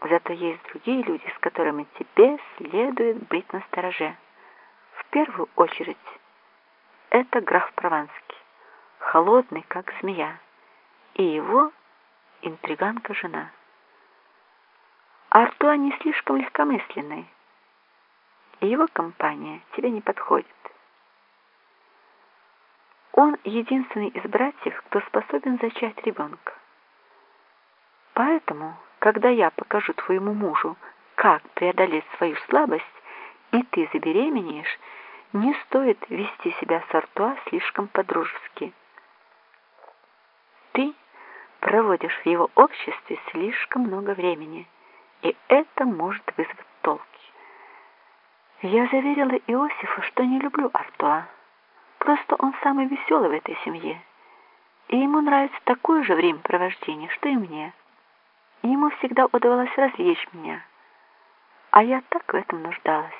Зато есть другие люди, с которыми тебе следует быть настороже. В первую очередь это граф Прованский, холодный, как змея, и его интриганка-жена. Артуа не слишком легкомысленный, и его компания тебе не подходит. Он единственный из братьев, кто способен зачать ребенка. Поэтому, когда я покажу твоему мужу, как преодолеть свою слабость, и ты забеременеешь, не стоит вести себя с Артуа слишком по-дружески. Ты проводишь в его обществе слишком много времени, и это может вызвать толки. Я заверила Иосифа, что не люблю Артуа. Просто он самый веселый в этой семье, и ему нравится такое же времяпровождение, что и мне. Ему всегда удавалось развлечь меня, а я так в этом нуждалась.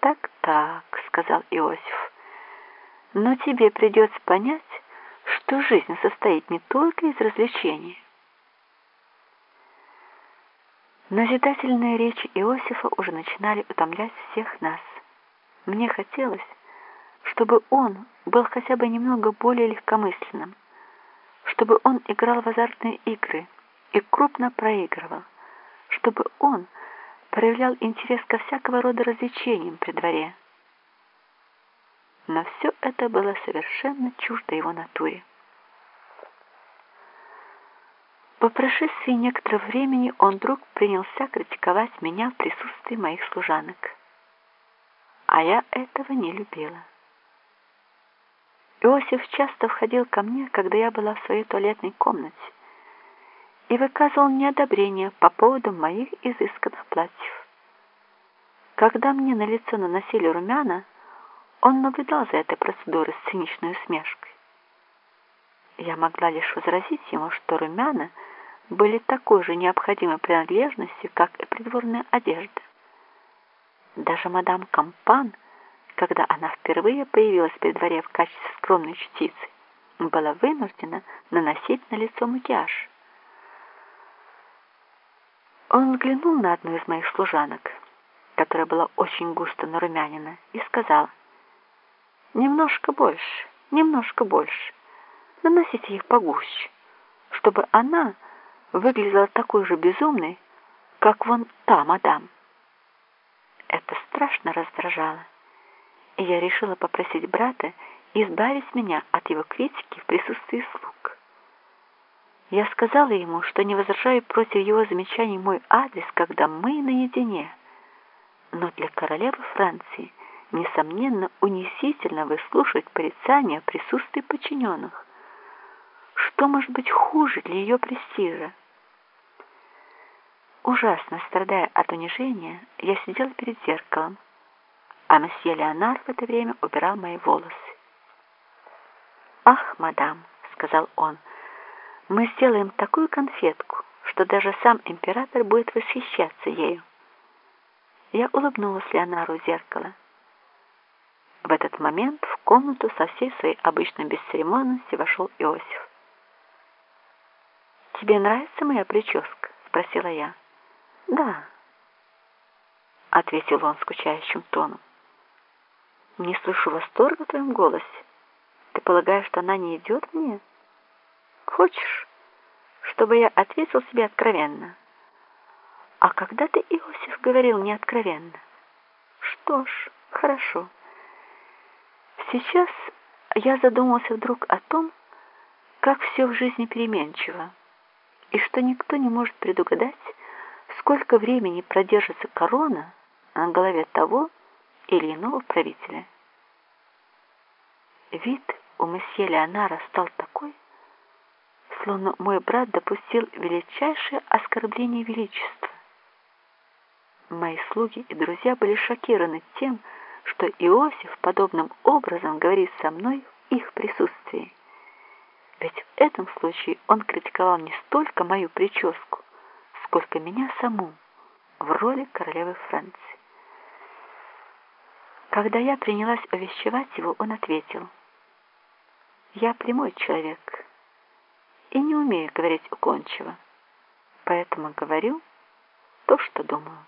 «Так-так», — сказал Иосиф, — «но тебе придется понять, что жизнь состоит не только из развлечений». Назидательные речи Иосифа уже начинали утомлять всех нас. Мне хотелось, чтобы он был хотя бы немного более легкомысленным, чтобы он играл в азартные игры и крупно проигрывал, чтобы он проявлял интерес ко всякого рода развлечениям при дворе. Но все это было совершенно чуждо его натуре. По прошествии некоторого времени он вдруг принялся критиковать меня в присутствии моих служанок. А я этого не любила. Иосиф часто входил ко мне, когда я была в своей туалетной комнате, и выказывал неодобрение по поводу моих изысканных платьев. Когда мне на лицо наносили румяна, он наблюдал за этой процедурой с циничной усмешкой. Я могла лишь возразить ему, что румяна были такой же необходимой принадлежностью, как и придворная одежда. Даже мадам Кампан, когда она впервые появилась при дворе в качестве скромной чтицы, была вынуждена наносить на лицо макияж. Он взглянул на одну из моих служанок, которая была очень густо нарумянина, и сказал, «Немножко больше, немножко больше. Наносите их погуще, чтобы она выглядела такой же безумной, как вон та мадам». Это страшно раздражало, и я решила попросить брата избавить меня от его критики в присутствии слуг. Я сказала ему, что не возражаю против его замечаний мой адрес, когда мы наедине. Но для королевы Франции, несомненно, унизительно выслушивать порицания присутствия подчиненных. Что может быть хуже для ее престижа? Ужасно страдая от унижения, я сидела перед зеркалом, а месье Леонард в это время убирал мои волосы. «Ах, мадам», — сказал он, — мы сделаем такую конфетку, что даже сам император будет восхищаться ею. Я улыбнулась Леонару в зеркало. В этот момент в комнату со всей своей обычной бесцеремонностью вошел Иосиф. «Тебе нравится моя прическа?» — спросила я. «Да», — ответил он скучающим тоном. «Не слышу восторга в твоем голосе. Ты полагаешь, что она не идет мне?» Хочешь, чтобы я ответил себе откровенно? А когда ты, Иосиф, говорил не откровенно? Что ж, хорошо. Сейчас я задумался вдруг о том, как все в жизни переменчиво, и что никто не может предугадать, сколько времени продержится корона на голове того или иного правителя. Вид у месье Леонара стал такой, словно мой брат допустил величайшее оскорбление величества. Мои слуги и друзья были шокированы тем, что Иосиф подобным образом говорит со мной в их присутствии. Ведь в этом случае он критиковал не столько мою прическу, сколько меня саму в роли королевы Франции. Когда я принялась увещевать его, он ответил, «Я прямой человек, и не умею говорить уклончиво, поэтому говорю то, что думаю.